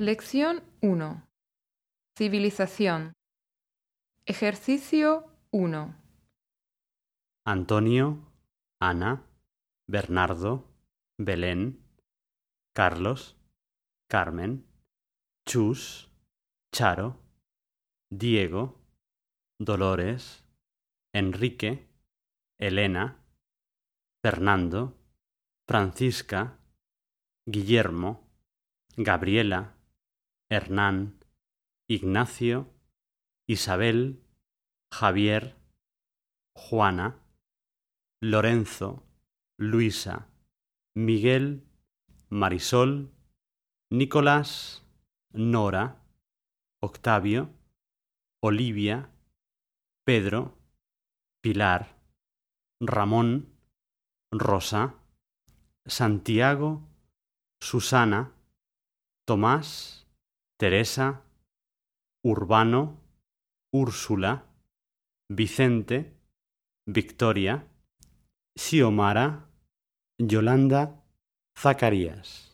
Lección 1. Civilización. Ejercicio 1. Antonio, Ana, Bernardo, Belén, Carlos, Carmen, Chus, Charo, Diego, Dolores, Enrique, Elena, Fernando, Francisca, Guillermo, Gabriela, Hernán, Ignacio, Isabel, Javier, Juana, Lorenzo, Luisa, Miguel, Marisol, Nicolás, Nora, Octavio, Olivia, Pedro, Pilar, Ramón, Rosa, Santiago, Susana, Tomás, Teresa, Urbano, Úrsula, Vicente, Victoria, Xiomara, Yolanda, Zacarías.